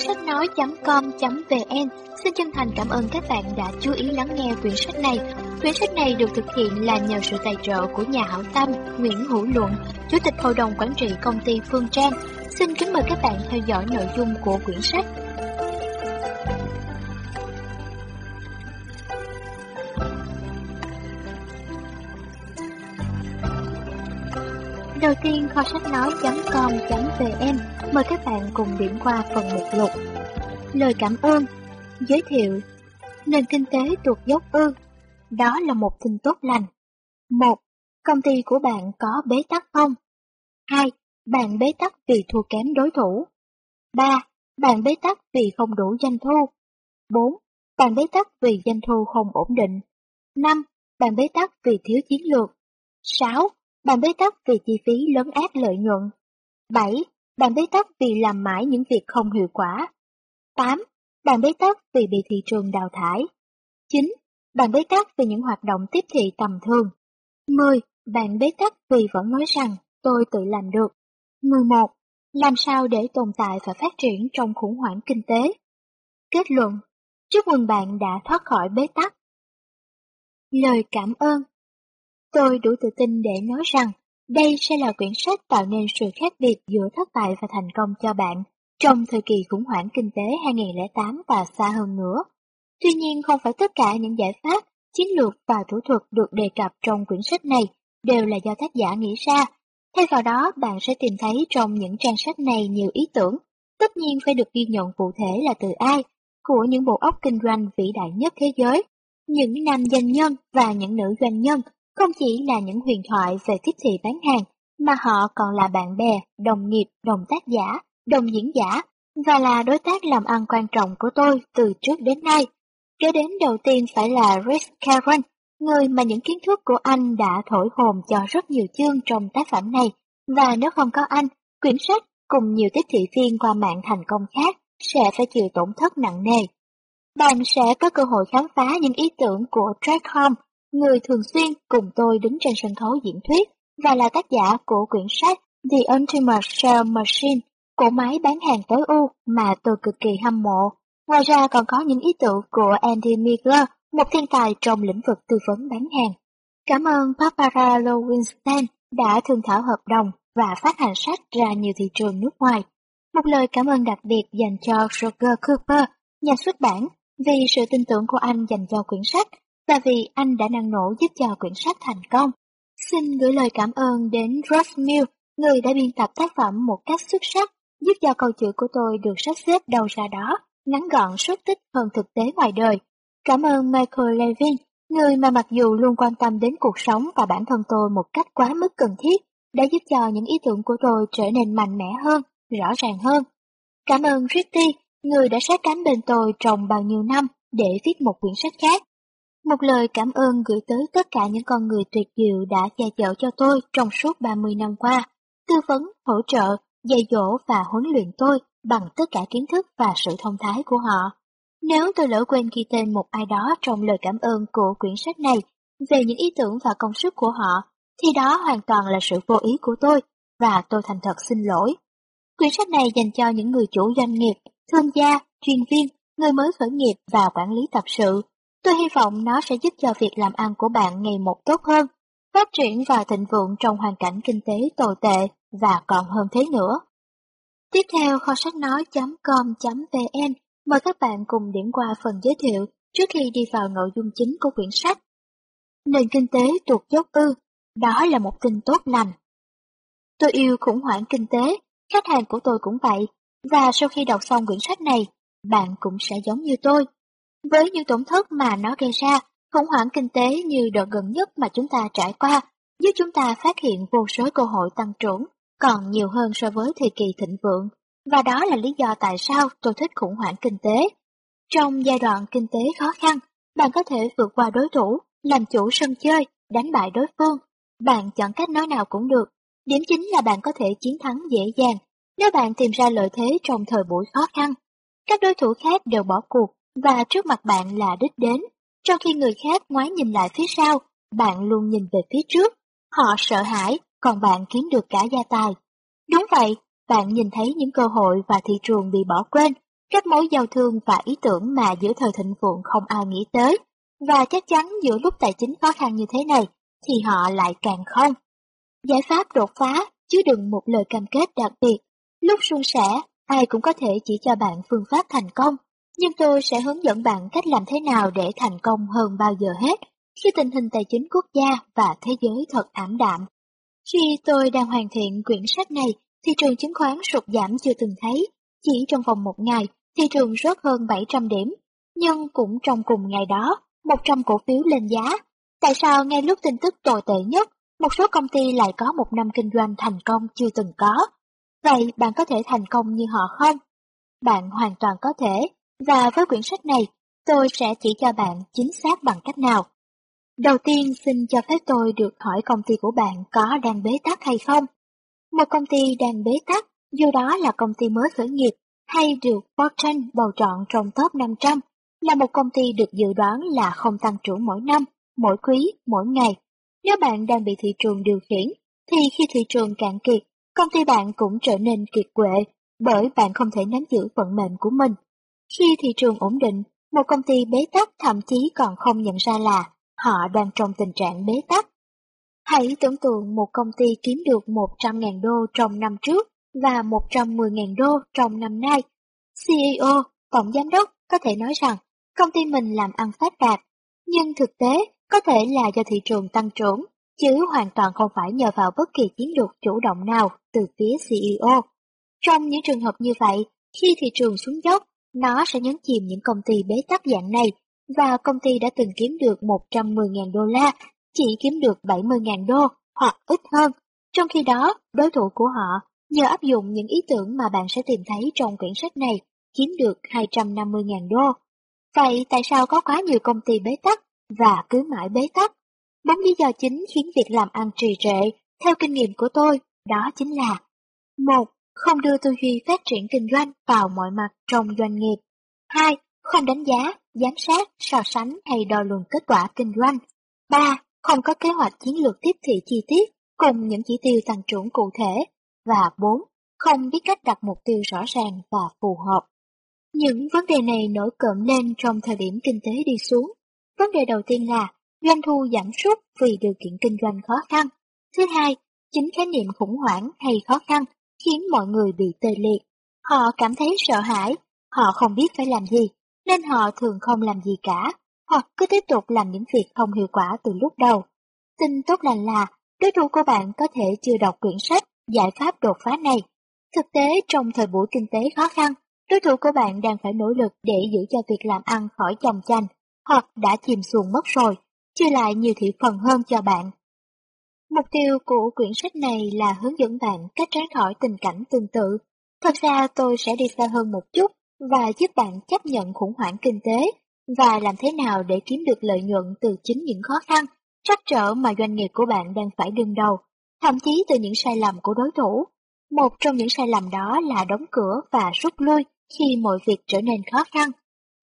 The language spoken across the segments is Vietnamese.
sách nói.com.vn xin chân thành cảm ơn các bạn đã chú ý lắng nghe quyển sách này. Quyển sách này được thực hiện là nhờ sự tài trợ của nhà hảo tâm Nguyễn Hữu Luận, Chủ tịch Hội đồng Quản trị Công ty Phương Trang. Xin kính mời các bạn theo dõi nội dung của quyển sách. Đầu tiên, kho sách nói.com.vn mời các bạn cùng điểm qua phần mục lục. Lời cảm ơn, giới thiệu, nền kinh tế tuột dốc ư, đó là một tin tốt lành. 1. Công ty của bạn có bế tắc không? 2. Bạn bế tắc vì thua kém đối thủ. 3. Bạn bế tắc vì không đủ doanh thu. 4. Bạn bế tắc vì doanh thu không ổn định. 5. Bạn bế tắc vì thiếu chiến lược. 6 bàn bế tắc vì chi phí lớn ác lợi nhuận. 7. bàn bế tắc vì làm mãi những việc không hiệu quả. 8. bàn bế tắc vì bị thị trường đào thải. 9. bàn bế tắc vì những hoạt động tiếp thị tầm thường. 10. bàn bế tắc vì vẫn nói rằng, tôi tự làm được. 11. Làm sao để tồn tại và phát triển trong khủng hoảng kinh tế? Kết luận, Chúc mừng bạn đã thoát khỏi bế tắc. Lời cảm ơn Tôi đủ tự tin để nói rằng đây sẽ là quyển sách tạo nên sự khác biệt giữa thất bại và thành công cho bạn trong thời kỳ khủng hoảng kinh tế 2008 và xa hơn nữa. Tuy nhiên không phải tất cả những giải pháp, chiến lược và thủ thuật được đề cập trong quyển sách này đều là do tác giả nghĩ ra. Thay vào đó, bạn sẽ tìm thấy trong những trang sách này nhiều ý tưởng, tất nhiên phải được ghi nhận cụ thể là từ ai, của những bộ óc kinh doanh vĩ đại nhất thế giới, những nam doanh nhân và những nữ doanh nhân không chỉ là những huyền thoại về tiếp thị bán hàng, mà họ còn là bạn bè, đồng nghiệp, đồng tác giả, đồng diễn giả, và là đối tác làm ăn quan trọng của tôi từ trước đến nay. Kế đến đầu tiên phải là Rick Caron, người mà những kiến thức của anh đã thổi hồn cho rất nhiều chương trong tác phẩm này, và nếu không có anh, quyển sách cùng nhiều tiếp thị viên qua mạng thành công khác sẽ phải chịu tổn thất nặng nề. Bạn sẽ có cơ hội khám phá những ý tưởng của Drake Holmes người thường xuyên cùng tôi đứng trên sân khấu diễn thuyết và là tác giả của quyển sách The Ultimate Shell Machine, cỗ máy bán hàng tối ưu mà tôi cực kỳ hâm mộ. Ngoài ra còn có những ý tưởng của Andy Migler, một thiên tài trong lĩnh vực tư vấn bán hàng. Cảm ơn Barbara Lowenstein đã thương thảo hợp đồng và phát hành sách ra nhiều thị trường nước ngoài. Một lời cảm ơn đặc biệt dành cho Roger Cooper, nhà xuất bản, vì sự tin tưởng của anh dành cho quyển sách và vì anh đã năng nổ giúp cho quyển sách thành công. Xin gửi lời cảm ơn đến Ross Mill, người đã biên tập tác phẩm một cách xuất sắc, giúp cho câu chuyện của tôi được sắp xếp đầu ra đó, ngắn gọn xuất tích hơn thực tế ngoài đời. Cảm ơn Michael Levin, người mà mặc dù luôn quan tâm đến cuộc sống và bản thân tôi một cách quá mức cần thiết, đã giúp cho những ý tưởng của tôi trở nên mạnh mẽ hơn, rõ ràng hơn. Cảm ơn Ritty, người đã sát cánh bên tôi trong bao nhiêu năm để viết một quyển sách khác. Một lời cảm ơn gửi tới tất cả những con người tuyệt diệu đã che chở cho tôi trong suốt 30 năm qua, tư vấn, hỗ trợ, dạy dỗ và huấn luyện tôi bằng tất cả kiến thức và sự thông thái của họ. Nếu tôi lỡ quên ghi tên một ai đó trong lời cảm ơn của quyển sách này về những ý tưởng và công sức của họ, thì đó hoàn toàn là sự vô ý của tôi, và tôi thành thật xin lỗi. Quyển sách này dành cho những người chủ doanh nghiệp, thương gia, chuyên viên, người mới khởi nghiệp và quản lý tập sự, Tôi hy vọng nó sẽ giúp cho việc làm ăn của bạn ngày một tốt hơn, phát triển và thịnh vượng trong hoàn cảnh kinh tế tồi tệ và còn hơn thế nữa. Tiếp theo kho sách nói.com.vn mời các bạn cùng điểm qua phần giới thiệu trước khi đi vào nội dung chính của quyển sách. Nền kinh tế tuột dốc ư, đó là một tin tốt lành. Tôi yêu khủng hoảng kinh tế, khách hàng của tôi cũng vậy, và sau khi đọc xong quyển sách này, bạn cũng sẽ giống như tôi, với những tổn thất mà nó gây ra, khủng hoảng kinh tế như đợt gần nhất mà chúng ta trải qua, giúp chúng ta phát hiện vô số cơ hội tăng trưởng, còn nhiều hơn so với thời kỳ thịnh vượng. Và đó là lý do tại sao tôi thích khủng hoảng kinh tế. Trong giai đoạn kinh tế khó khăn, bạn có thể vượt qua đối thủ, làm chủ sân chơi, đánh bại đối phương. Bạn chọn cách nói nào cũng được. Điểm chính là bạn có thể chiến thắng dễ dàng nếu bạn tìm ra lợi thế trong thời buổi khó khăn. Các đối thủ khác đều bỏ cuộc và trước mặt bạn là đích đến, trong khi người khác ngoái nhìn lại phía sau, bạn luôn nhìn về phía trước. Họ sợ hãi, còn bạn kiếm được cả gia tài. Đúng vậy, bạn nhìn thấy những cơ hội và thị trường bị bỏ quên, các mối giao thương và ý tưởng mà giữa thời thịnh vượng không ai nghĩ tới, và chắc chắn giữa lúc tài chính khó khăn như thế này, thì họ lại càng không. Giải pháp đột phá, chứ đừng một lời cam kết đặc biệt. Lúc suôn sẻ, ai cũng có thể chỉ cho bạn phương pháp thành công, nhưng tôi sẽ hướng dẫn bạn cách làm thế nào để thành công hơn bao giờ hết khi tình hình tài chính quốc gia và thế giới thật ảm đạm. Khi tôi đang hoàn thiện quyển sách này, thị trường chứng khoán sụt giảm chưa từng thấy. Chỉ trong vòng một ngày, thị trường rớt hơn 700 điểm. Nhưng cũng trong cùng ngày đó, 100 cổ phiếu lên giá. Tại sao ngay lúc tin tức tồi tệ nhất, một số công ty lại có một năm kinh doanh thành công chưa từng có? Vậy bạn có thể thành công như họ không? Bạn hoàn toàn có thể, và với quyển sách này, tôi sẽ chỉ cho bạn chính xác bằng cách nào. Đầu tiên xin cho phép tôi được hỏi công ty của bạn có đang bế tắc hay không? Một công ty đang bế tắc, dù đó là công ty mới khởi nghiệp hay được Fortune bầu chọn trong top 500, là một công ty được dự đoán là không tăng trưởng mỗi năm, mỗi quý, mỗi ngày. Nếu bạn đang bị thị trường điều khiển, thì khi thị trường cạn kiệt, công ty bạn cũng trở nên kiệt quệ, bởi bạn không thể nắm giữ vận mệnh của mình. Khi thị trường ổn định, một công ty bế tắc thậm chí còn không nhận ra là họ đang trong tình trạng bế tắc. Hãy tưởng tượng một công ty kiếm được 100.000 đô trong năm trước và 110.000 đô trong năm nay. CEO, tổng giám đốc có thể nói rằng công ty mình làm ăn phát đạt, nhưng thực tế có thể là do thị trường tăng trưởng, chứ hoàn toàn không phải nhờ vào bất kỳ chiến lược chủ động nào từ phía CEO. Trong những trường hợp như vậy, khi thị trường xuống dốc, nó sẽ nhấn chìm những công ty bế tắc dạng này và công ty đã từng kiếm được 110.000 đô la, chỉ kiếm được 70.000 đô hoặc ít hơn. Trong khi đó, đối thủ của họ, nhờ áp dụng những ý tưởng mà bạn sẽ tìm thấy trong quyển sách này, kiếm được 250.000 đô. Vậy tại sao có quá nhiều công ty bế tắc và cứ mãi bế tắc? Bốn lý do chính khiến việc làm ăn trì trệ, theo kinh nghiệm của tôi, đó chính là một không đưa tư duy phát triển kinh doanh vào mọi mặt trong doanh nghiệp. 2. Không đánh giá, giám sát, so sánh hay đo lường kết quả kinh doanh. 3. Không có kế hoạch chiến lược tiếp thị chi tiết cùng những chỉ tiêu tăng trưởng cụ thể. Và 4. Không biết cách đặt mục tiêu rõ ràng và phù hợp. Những vấn đề này nổi cộm lên trong thời điểm kinh tế đi xuống. Vấn đề đầu tiên là doanh thu giảm sút vì điều kiện kinh doanh khó khăn. Thứ hai, chính khái niệm khủng hoảng hay khó khăn khiến mọi người bị tê liệt. Họ cảm thấy sợ hãi, họ không biết phải làm gì, nên họ thường không làm gì cả, hoặc cứ tiếp tục làm những việc không hiệu quả từ lúc đầu. Tin tốt lành là, đối thủ của bạn có thể chưa đọc quyển sách Giải pháp đột phá này. Thực tế, trong thời buổi kinh tế khó khăn, đối thủ của bạn đang phải nỗ lực để giữ cho việc làm ăn khỏi chồng chành, hoặc đã chìm xuồng mất rồi, chưa lại nhiều thị phần hơn cho bạn. Mục tiêu của quyển sách này là hướng dẫn bạn cách tránh khỏi tình cảnh tương tự. Thật ra tôi sẽ đi xa hơn một chút và giúp bạn chấp nhận khủng hoảng kinh tế và làm thế nào để kiếm được lợi nhuận từ chính những khó khăn, trắc trở mà doanh nghiệp của bạn đang phải đương đầu, thậm chí từ những sai lầm của đối thủ. Một trong những sai lầm đó là đóng cửa và rút lui khi mọi việc trở nên khó khăn.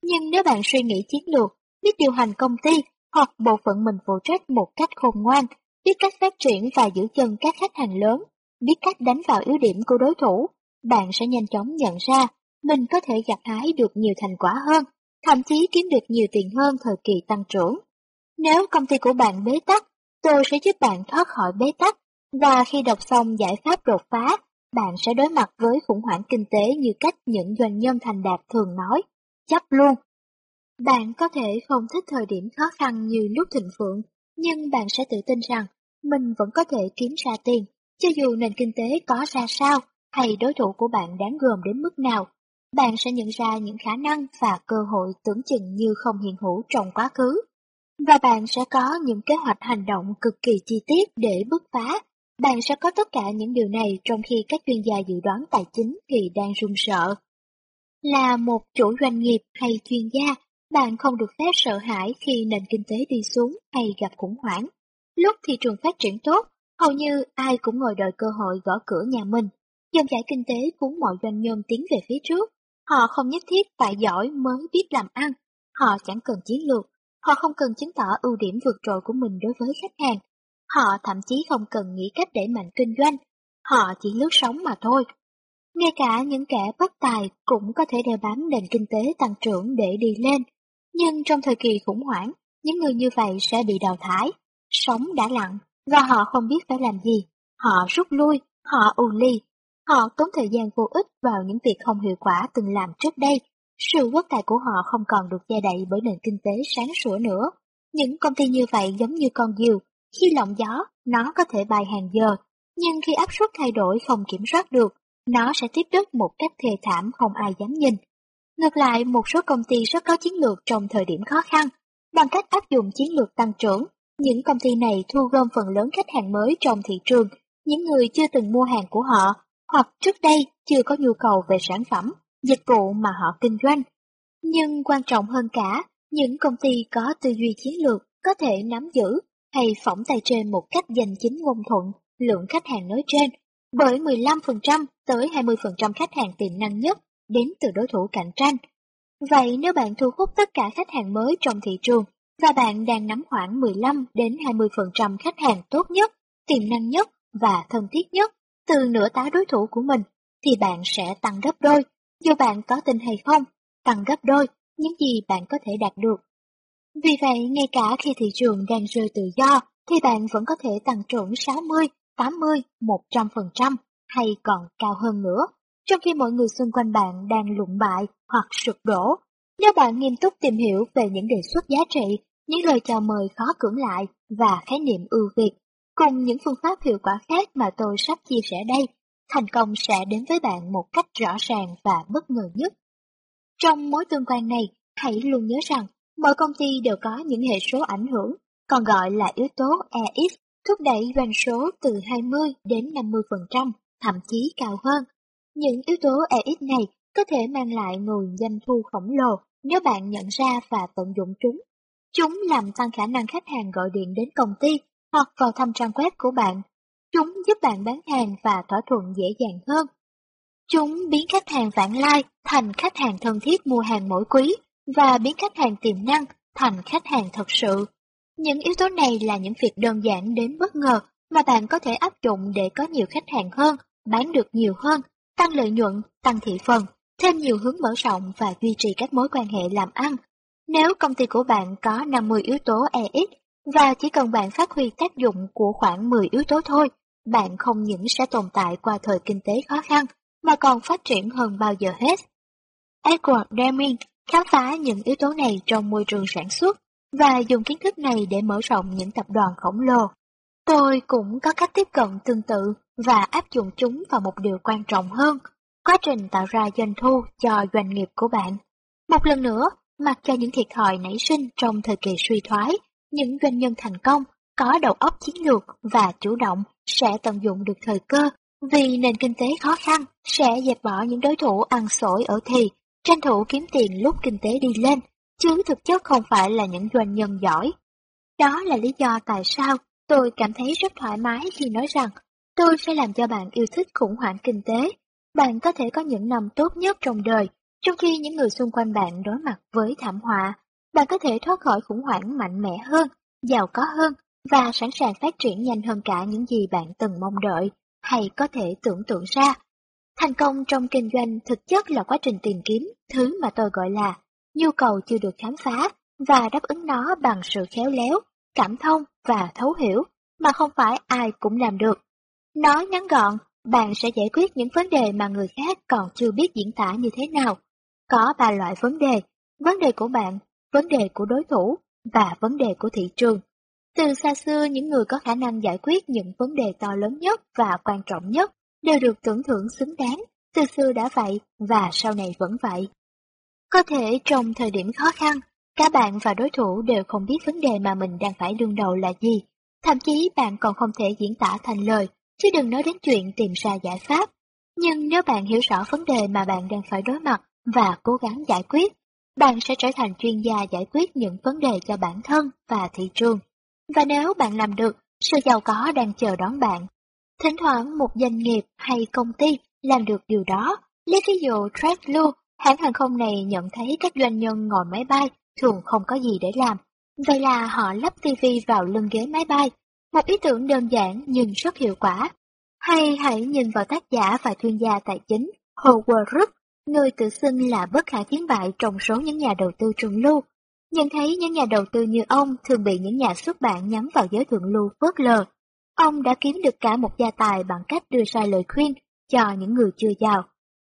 Nhưng nếu bạn suy nghĩ chiến lược, biết điều hành công ty hoặc bộ phận mình phụ trách một cách khôn ngoan, biết cách phát triển và giữ chân các khách hàng lớn, biết cách đánh vào yếu điểm của đối thủ, bạn sẽ nhanh chóng nhận ra mình có thể gặt hái được nhiều thành quả hơn, thậm chí kiếm được nhiều tiền hơn thời kỳ tăng trưởng. Nếu công ty của bạn bế tắc, tôi sẽ giúp bạn thoát khỏi bế tắc, và khi đọc xong giải pháp đột phá, bạn sẽ đối mặt với khủng hoảng kinh tế như cách những doanh nhân thành đạt thường nói, chấp luôn. Bạn có thể không thích thời điểm khó khăn như lúc thịnh phượng, nhưng bạn sẽ tự tin rằng mình vẫn có thể kiếm ra tiền, cho dù nền kinh tế có ra sao hay đối thủ của bạn đáng gờm đến mức nào bạn sẽ nhận ra những khả năng và cơ hội tưởng chừng như không hiện hữu trong quá khứ. Và bạn sẽ có những kế hoạch hành động cực kỳ chi tiết để bứt phá. Bạn sẽ có tất cả những điều này trong khi các chuyên gia dự đoán tài chính thì đang run sợ. Là một chủ doanh nghiệp hay chuyên gia, bạn không được phép sợ hãi khi nền kinh tế đi xuống hay gặp khủng hoảng. Lúc thị trường phát triển tốt, hầu như ai cũng ngồi đợi cơ hội gõ cửa nhà mình. Dòng chảy kinh tế cuốn mọi doanh nhân tiến về phía trước, Họ không nhất thiết phải giỏi mới biết làm ăn. Họ chẳng cần chiến lược. Họ không cần chứng tỏ ưu điểm vượt trội của mình đối với khách hàng. Họ thậm chí không cần nghĩ cách để mạnh kinh doanh. Họ chỉ lướt sóng mà thôi. Ngay cả những kẻ bất tài cũng có thể đeo bám nền kinh tế tăng trưởng để đi lên. Nhưng trong thời kỳ khủng hoảng, những người như vậy sẽ bị đào thải. Sống đã lặng, và họ không biết phải làm gì. Họ rút lui, họ ù ly. Họ tốn thời gian vô ích vào những việc không hiệu quả từng làm trước đây. Sự quốc tài của họ không còn được gia đậy bởi nền kinh tế sáng sủa nữa. Những công ty như vậy giống như con diều, khi lộng gió, nó có thể bay hàng giờ, nhưng khi áp suất thay đổi không kiểm soát được, nó sẽ tiếp đất một cách thê thảm không ai dám nhìn. Ngược lại, một số công ty rất có chiến lược trong thời điểm khó khăn. Bằng cách áp dụng chiến lược tăng trưởng, những công ty này thu gom phần lớn khách hàng mới trong thị trường, những người chưa từng mua hàng của họ, hoặc trước đây chưa có nhu cầu về sản phẩm, dịch vụ mà họ kinh doanh. Nhưng quan trọng hơn cả, những công ty có tư duy chiến lược có thể nắm giữ hay phỏng tay trên một cách giành chính ngôn thuận lượng khách hàng nói trên, bởi 15% tới 20% khách hàng tiềm năng nhất đến từ đối thủ cạnh tranh. Vậy nếu bạn thu hút tất cả khách hàng mới trong thị trường và bạn đang nắm khoảng 15 đến 20% khách hàng tốt nhất, tiềm năng nhất và thân thiết nhất từ nửa tá đối thủ của mình, thì bạn sẽ tăng gấp đôi, dù bạn có tin hay không, tăng gấp đôi những gì bạn có thể đạt được. Vì vậy, ngay cả khi thị trường đang rơi tự do, thì bạn vẫn có thể tăng trưởng 60, 80, 100% hay còn cao hơn nữa, trong khi mọi người xung quanh bạn đang lụng bại hoặc sụp đổ. Nếu bạn nghiêm túc tìm hiểu về những đề xuất giá trị, những lời chào mời khó cưỡng lại và khái niệm ưu việt, cùng những phương pháp hiệu quả khác mà tôi sắp chia sẻ đây, thành công sẽ đến với bạn một cách rõ ràng và bất ngờ nhất. Trong mối tương quan này, hãy luôn nhớ rằng mọi công ty đều có những hệ số ảnh hưởng, còn gọi là yếu tố EX, thúc đẩy doanh số từ 20 đến 50%, thậm chí cao hơn. Những yếu tố EX này có thể mang lại nguồn doanh thu khổng lồ nếu bạn nhận ra và tận dụng chúng. Chúng làm tăng khả năng khách hàng gọi điện đến công ty hoặc vào thăm trang web của bạn. Chúng giúp bạn bán hàng và thỏa thuận dễ dàng hơn. Chúng biến khách hàng vãng lai thành khách hàng thân thiết mua hàng mỗi quý và biến khách hàng tiềm năng thành khách hàng thật sự. Những yếu tố này là những việc đơn giản đến bất ngờ mà bạn có thể áp dụng để có nhiều khách hàng hơn, bán được nhiều hơn, tăng lợi nhuận, tăng thị phần, thêm nhiều hướng mở rộng và duy trì các mối quan hệ làm ăn. Nếu công ty của bạn có 50 yếu tố EX và chỉ cần bạn phát huy tác dụng của khoảng 10 yếu tố thôi, bạn không những sẽ tồn tại qua thời kinh tế khó khăn, mà còn phát triển hơn bao giờ hết. Edward Deming khám phá những yếu tố này trong môi trường sản xuất và dùng kiến thức này để mở rộng những tập đoàn khổng lồ. Tôi cũng có cách tiếp cận tương tự và áp dụng chúng vào một điều quan trọng hơn, quá trình tạo ra doanh thu cho doanh nghiệp của bạn. Một lần nữa, mặc cho những thiệt thòi nảy sinh trong thời kỳ suy thoái, những doanh nhân thành công có đầu óc chiến lược và chủ động sẽ tận dụng được thời cơ vì nền kinh tế khó khăn sẽ dẹp bỏ những đối thủ ăn sổi ở thì, tranh thủ kiếm tiền lúc kinh tế đi lên, chứ thực chất không phải là những doanh nhân giỏi. Đó là lý do tại sao tôi cảm thấy rất thoải mái khi nói rằng tôi sẽ làm cho bạn yêu thích khủng hoảng kinh tế. Bạn có thể có những năm tốt nhất trong đời, trong khi những người xung quanh bạn đối mặt với thảm họa. Bạn có thể thoát khỏi khủng hoảng mạnh mẽ hơn, giàu có hơn và sẵn sàng phát triển nhanh hơn cả những gì bạn từng mong đợi hay có thể tưởng tượng ra. Thành công trong kinh doanh thực chất là quá trình tìm kiếm thứ mà tôi gọi là nhu cầu chưa được khám phá và đáp ứng nó bằng sự khéo léo, cảm thông và thấu hiểu mà không phải ai cũng làm được. Nói ngắn gọn, bạn sẽ giải quyết những vấn đề mà người khác còn chưa biết diễn tả như thế nào. Có ba loại vấn đề, vấn đề của bạn, vấn đề của đối thủ và vấn đề của thị trường. Từ xa xưa, những người có khả năng giải quyết những vấn đề to lớn nhất và quan trọng nhất đều được tưởng thưởng xứng đáng, từ xưa đã vậy và sau này vẫn vậy. Có thể trong thời điểm khó khăn, cả bạn và đối thủ đều không biết vấn đề mà mình đang phải đương đầu là gì. Thậm chí bạn còn không thể diễn tả thành lời, chứ đừng nói đến chuyện tìm ra giải pháp. Nhưng nếu bạn hiểu rõ vấn đề mà bạn đang phải đối mặt và cố gắng giải quyết, bạn sẽ trở thành chuyên gia giải quyết những vấn đề cho bản thân và thị trường. Và nếu bạn làm được, sự giàu có đang chờ đón bạn. Thỉnh thoảng một doanh nghiệp hay công ty làm được điều đó. Lấy ví dụ TrackBlue, hãng hàng không này nhận thấy các doanh nhân ngồi máy bay thường không có gì để làm. Vậy là họ lắp TV vào lưng ghế máy bay. Một ý tưởng đơn giản nhưng rất hiệu quả. Hay hãy nhìn vào tác giả và chuyên gia tài chính Howard Rook người tự xưng là bất khả chiến bại trong số những nhà đầu tư trùng lưu. Nhận thấy những nhà đầu tư như ông thường bị những nhà xuất bản nhắm vào giới thượng lưu phớt lờ. Ông đã kiếm được cả một gia tài bằng cách đưa ra lời khuyên cho những người chưa giàu.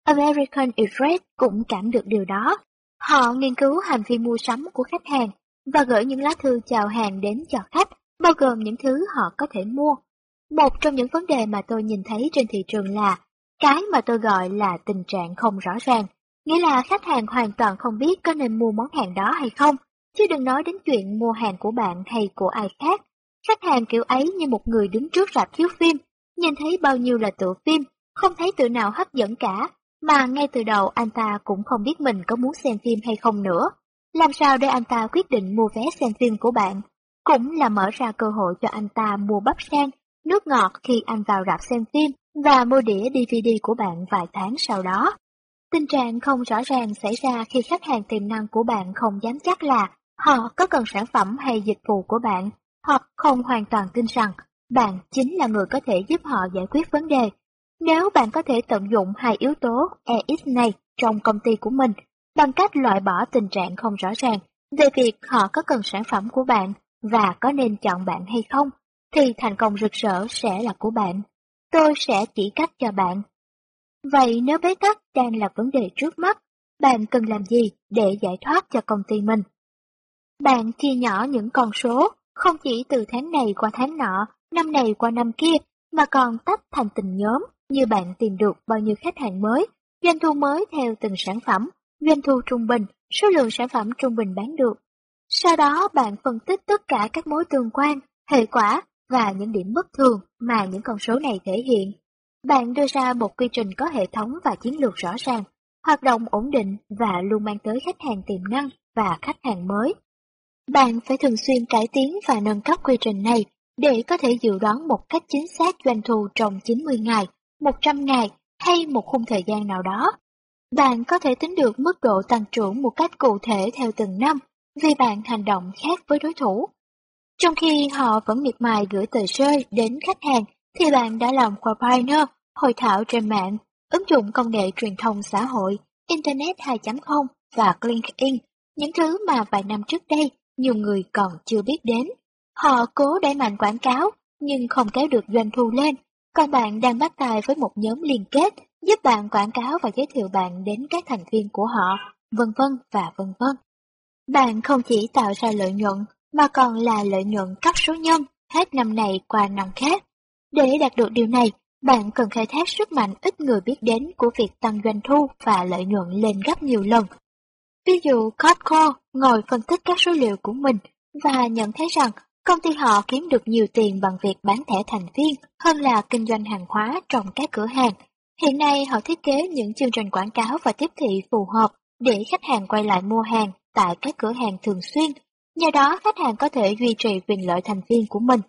American Express cũng cảm được điều đó. Họ nghiên cứu hành vi mua sắm của khách hàng và gửi những lá thư chào hàng đến cho khách, bao gồm những thứ họ có thể mua. Một trong những vấn đề mà tôi nhìn thấy trên thị trường là cái mà tôi gọi là tình trạng không rõ ràng, nghĩa là khách hàng hoàn toàn không biết có nên mua món hàng đó hay không, chứ đừng nói đến chuyện mua hàng của bạn hay của ai khác. Khách hàng kiểu ấy như một người đứng trước rạp chiếu phim, nhìn thấy bao nhiêu là tựa phim, không thấy tựa nào hấp dẫn cả, mà ngay từ đầu anh ta cũng không biết mình có muốn xem phim hay không nữa. Làm sao để anh ta quyết định mua vé xem phim của bạn? Cũng là mở ra cơ hội cho anh ta mua bắp sang, nước ngọt khi anh vào rạp xem phim và mua đĩa DVD của bạn vài tháng sau đó. Tình trạng không rõ ràng xảy ra khi khách hàng tiềm năng của bạn không dám chắc là họ có cần sản phẩm hay dịch vụ của bạn, hoặc không hoàn toàn tin rằng bạn chính là người có thể giúp họ giải quyết vấn đề. Nếu bạn có thể tận dụng hai yếu tố EX này trong công ty của mình bằng cách loại bỏ tình trạng không rõ ràng về việc họ có cần sản phẩm của bạn và có nên chọn bạn hay không, thì thành công rực rỡ sẽ là của bạn. Tôi sẽ chỉ cách cho bạn. Vậy nếu bế tắc đang là vấn đề trước mắt, bạn cần làm gì để giải thoát cho công ty mình? Bạn chia nhỏ những con số, không chỉ từ tháng này qua tháng nọ, năm này qua năm kia, mà còn tách thành từng nhóm, như bạn tìm được bao nhiêu khách hàng mới, doanh thu mới theo từng sản phẩm, doanh thu trung bình, số lượng sản phẩm trung bình bán được. Sau đó bạn phân tích tất cả các mối tương quan, hệ quả và những điểm bất thường mà những con số này thể hiện. Bạn đưa ra một quy trình có hệ thống và chiến lược rõ ràng, hoạt động ổn định và luôn mang tới khách hàng tiềm năng và khách hàng mới. Bạn phải thường xuyên cải tiến và nâng cấp quy trình này để có thể dự đoán một cách chính xác doanh thu trong 90 ngày, 100 ngày hay một khung thời gian nào đó. Bạn có thể tính được mức độ tăng trưởng một cách cụ thể theo từng năm vì bạn hành động khác với đối thủ. Trong khi họ vẫn miệt mài gửi tờ rơi đến khách hàng, thì bạn đã làm webinar, hội thảo trên mạng, ứng dụng công nghệ truyền thông xã hội, Internet 2.0 và LinkedIn, những thứ mà vài năm trước đây nhiều người còn chưa biết đến. Họ cố đẩy mạnh quảng cáo, nhưng không kéo được doanh thu lên, còn bạn đang bắt tay với một nhóm liên kết giúp bạn quảng cáo và giới thiệu bạn đến các thành viên của họ, vân vân và vân vân. Bạn không chỉ tạo ra lợi nhuận mà còn là lợi nhuận cấp số nhân hết năm này qua năm khác. Để đạt được điều này, bạn cần khai thác sức mạnh ít người biết đến của việc tăng doanh thu và lợi nhuận lên gấp nhiều lần. Ví dụ Costco ngồi phân tích các số liệu của mình và nhận thấy rằng công ty họ kiếm được nhiều tiền bằng việc bán thẻ thành viên hơn là kinh doanh hàng hóa trong các cửa hàng. Hiện nay họ thiết kế những chương trình quảng cáo và tiếp thị phù hợp để khách hàng quay lại mua hàng tại các cửa hàng thường xuyên Nhờ đó khách hàng có thể duy trì quyền lợi thành viên của mình.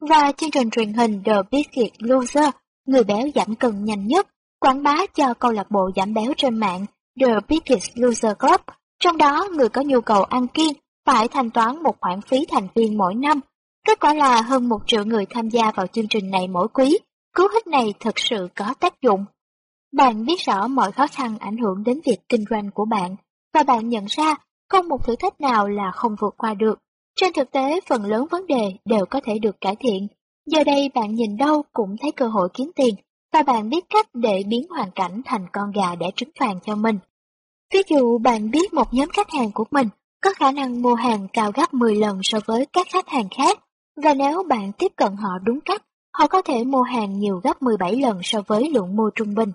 Và chương trình truyền hình The Biggest Loser, người béo giảm cân nhanh nhất, quảng bá cho câu lạc bộ giảm béo trên mạng The Biggest Loser Club, trong đó người có nhu cầu ăn kiêng phải thanh toán một khoản phí thành viên mỗi năm. Kết quả là hơn một triệu người tham gia vào chương trình này mỗi quý. cứu hích này thực sự có tác dụng. Bạn biết rõ mọi khó khăn ảnh hưởng đến việc kinh doanh của bạn, và bạn nhận ra không một thử thách nào là không vượt qua được. Trên thực tế, phần lớn vấn đề đều có thể được cải thiện. Giờ đây bạn nhìn đâu cũng thấy cơ hội kiếm tiền, và bạn biết cách để biến hoàn cảnh thành con gà để trứng vàng cho mình. Ví dụ bạn biết một nhóm khách hàng của mình có khả năng mua hàng cao gấp 10 lần so với các khách hàng khác, và nếu bạn tiếp cận họ đúng cách, họ có thể mua hàng nhiều gấp 17 lần so với lượng mua trung bình.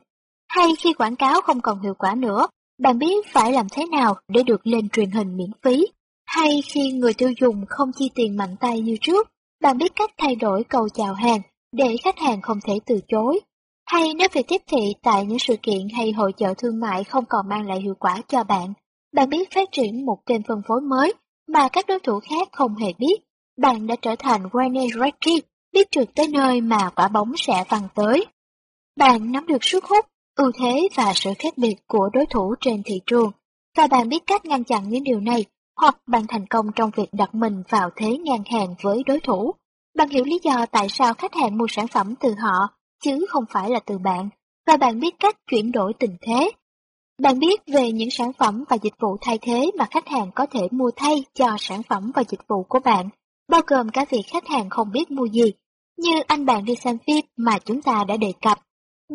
Hay khi quảng cáo không còn hiệu quả nữa, bạn biết phải làm thế nào để được lên truyền hình miễn phí? Hay khi người tiêu dùng không chi tiền mạnh tay như trước, bạn biết cách thay đổi câu chào hàng để khách hàng không thể từ chối? Hay nếu việc tiếp thị tại những sự kiện hay hội chợ thương mại không còn mang lại hiệu quả cho bạn, bạn biết phát triển một kênh phân phối mới mà các đối thủ khác không hề biết, bạn đã trở thành Wayne Gretzky, biết trượt tới nơi mà quả bóng sẽ văng tới. Bạn nắm được sức hút ưu thế và sự khác biệt của đối thủ trên thị trường, và bạn biết cách ngăn chặn những điều này, hoặc bạn thành công trong việc đặt mình vào thế ngang hàng với đối thủ. Bạn hiểu lý do tại sao khách hàng mua sản phẩm từ họ, chứ không phải là từ bạn, và bạn biết cách chuyển đổi tình thế. Bạn biết về những sản phẩm và dịch vụ thay thế mà khách hàng có thể mua thay cho sản phẩm và dịch vụ của bạn, bao gồm cả việc khách hàng không biết mua gì, như anh bạn đi xem phim mà chúng ta đã đề cập.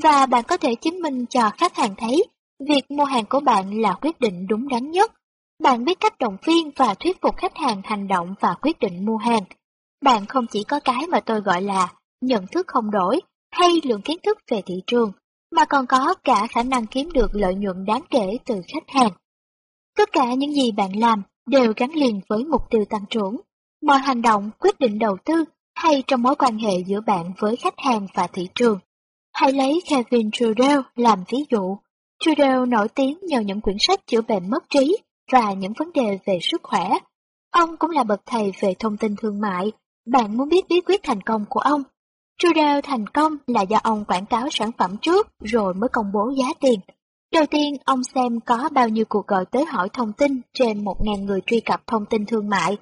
Và bạn có thể chứng minh cho khách hàng thấy việc mua hàng của bạn là quyết định đúng đắn nhất. Bạn biết cách động viên và thuyết phục khách hàng hành động và quyết định mua hàng. Bạn không chỉ có cái mà tôi gọi là nhận thức không đổi hay lượng kiến thức về thị trường, mà còn có cả khả năng kiếm được lợi nhuận đáng kể từ khách hàng. Tất cả những gì bạn làm đều gắn liền với mục tiêu tăng trưởng. Mọi hành động, quyết định đầu tư hay trong mối quan hệ giữa bạn với khách hàng và thị trường. Hãy lấy Kevin Trudeau làm ví dụ. Trudeau nổi tiếng nhờ những quyển sách chữa bệnh mất trí và những vấn đề về sức khỏe. Ông cũng là bậc thầy về thông tin thương mại. Bạn muốn biết bí quyết thành công của ông? Trudeau thành công là do ông quảng cáo sản phẩm trước rồi mới công bố giá tiền. Đầu tiên, ông xem có bao nhiêu cuộc gọi tới hỏi thông tin trên 1.000 người truy cập thông tin thương mại.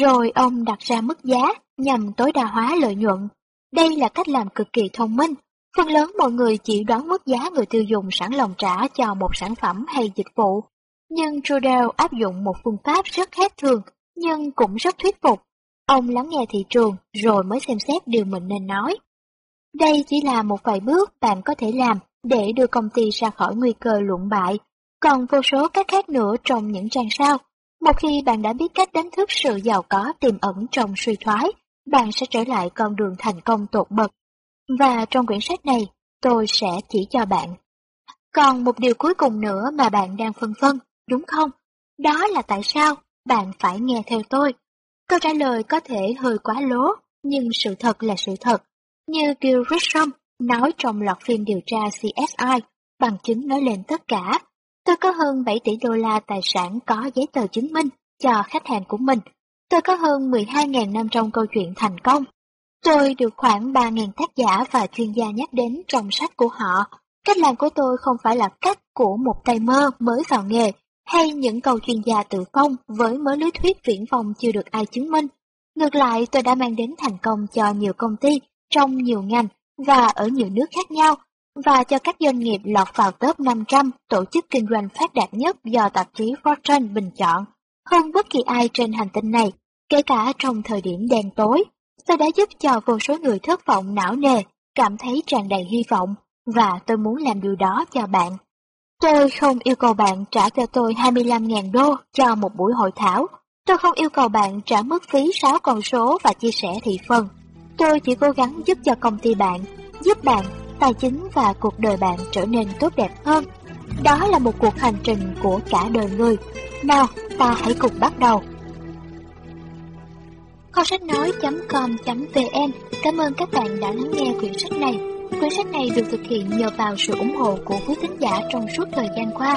Rồi ông đặt ra mức giá nhằm tối đa hóa lợi nhuận. Đây là cách làm cực kỳ thông minh. Phần lớn mọi người chỉ đoán mức giá người tiêu dùng sẵn lòng trả cho một sản phẩm hay dịch vụ. Nhưng Trudeau áp dụng một phương pháp rất khác thường, nhưng cũng rất thuyết phục. Ông lắng nghe thị trường rồi mới xem xét điều mình nên nói. Đây chỉ là một vài bước bạn có thể làm để đưa công ty ra khỏi nguy cơ luận bại, còn vô số cách khác nữa trong những trang sau. Một khi bạn đã biết cách đánh thức sự giàu có tiềm ẩn trong suy thoái, bạn sẽ trở lại con đường thành công tột bậc. Và trong quyển sách này, tôi sẽ chỉ cho bạn. Còn một điều cuối cùng nữa mà bạn đang phân vân, đúng không? Đó là tại sao bạn phải nghe theo tôi. Câu trả lời có thể hơi quá lố, nhưng sự thật là sự thật. Như Gil Risham nói trong loạt phim điều tra CSI, bằng chứng nói lên tất cả. Tôi có hơn 7 tỷ đô la tài sản có giấy tờ chứng minh cho khách hàng của mình. Tôi có hơn 12.000 năm trong câu chuyện thành công. Tôi được khoảng 3.000 tác giả và chuyên gia nhắc đến trong sách của họ. Cách làm của tôi không phải là cách của một tay mơ mới vào nghề, hay những câu chuyên gia tự phong với mớ lý thuyết viễn vông chưa được ai chứng minh. Ngược lại, tôi đã mang đến thành công cho nhiều công ty trong nhiều ngành và ở nhiều nước khác nhau, và cho các doanh nghiệp lọt vào top 500 tổ chức kinh doanh phát đạt nhất do tạp chí Fortune bình chọn, hơn bất kỳ ai trên hành tinh này, kể cả trong thời điểm đen tối. Tôi đã giúp cho vô số người thất vọng não nề, cảm thấy tràn đầy hy vọng, và tôi muốn làm điều đó cho bạn. Tôi không yêu cầu bạn trả cho tôi 25.000 đô cho một buổi hội thảo. Tôi không yêu cầu bạn trả mức phí 6 con số và chia sẻ thị phần. Tôi chỉ cố gắng giúp cho công ty bạn, giúp bạn, tài chính và cuộc đời bạn trở nên tốt đẹp hơn. Đó là một cuộc hành trình của cả đời người. Nào, ta hãy cùng bắt đầu. Kho sách nói.com.vn Cảm ơn các bạn đã lắng nghe quyển sách này. Quyển sách này được thực hiện nhờ vào sự ủng hộ của quý thính giả trong suốt thời gian qua.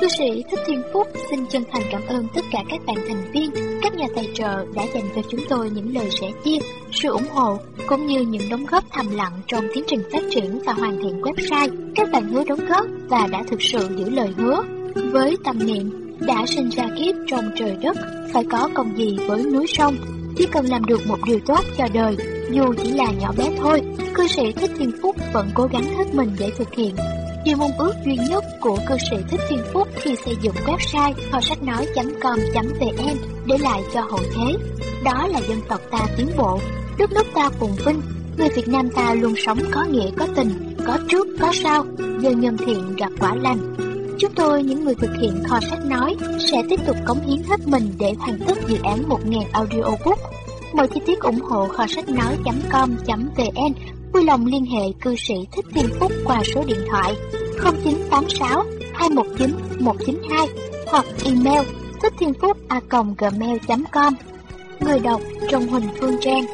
Cư sĩ Thích Thiên Phúc xin chân thành cảm ơn tất cả các bạn thành viên, các nhà tài trợ đã dành cho chúng tôi những lời sẻ chia, sự ủng hộ, cũng như những đóng góp thầm lặng trong tiến trình phát triển và hoàn thiện website. Các bạn hứa đóng góp và đã thực sự giữ lời hứa. Với tâm niệm, đã sinh ra kiếp trong trời đất, phải có công gì với núi sông, chỉ cần làm được một điều tốt cho đời, dù chỉ là nhỏ bé thôi, cư sĩ Thích Thiên Phúc vẫn cố gắng hết mình để thực hiện. Điều mong ước duy nhất của cư sĩ Thích Thiên Phúc khi xây dựng website kho sách nói.com.vn để lại cho hậu thế, đó là dân tộc ta tiến bộ, đất nước ta phồn vinh, người Việt Nam ta luôn sống có nghĩa có tình, có trước có sau, dân nhân thiện gặp quả lành. Chúng tôi, những người thực hiện kho sách nói, sẽ tiếp tục cống hiến hết mình để hoàn tất dự án 1.000 audiobook. Mọi chi tiết ủng hộ kho sách nói.com.vn vui lòng liên hệ cư sĩ Thích Thiên Phúc qua số điện thoại 0986 219 192 hoặc email thích thiên phúc a gmail.com Người đọc Trần Huỳnh Phương Trang.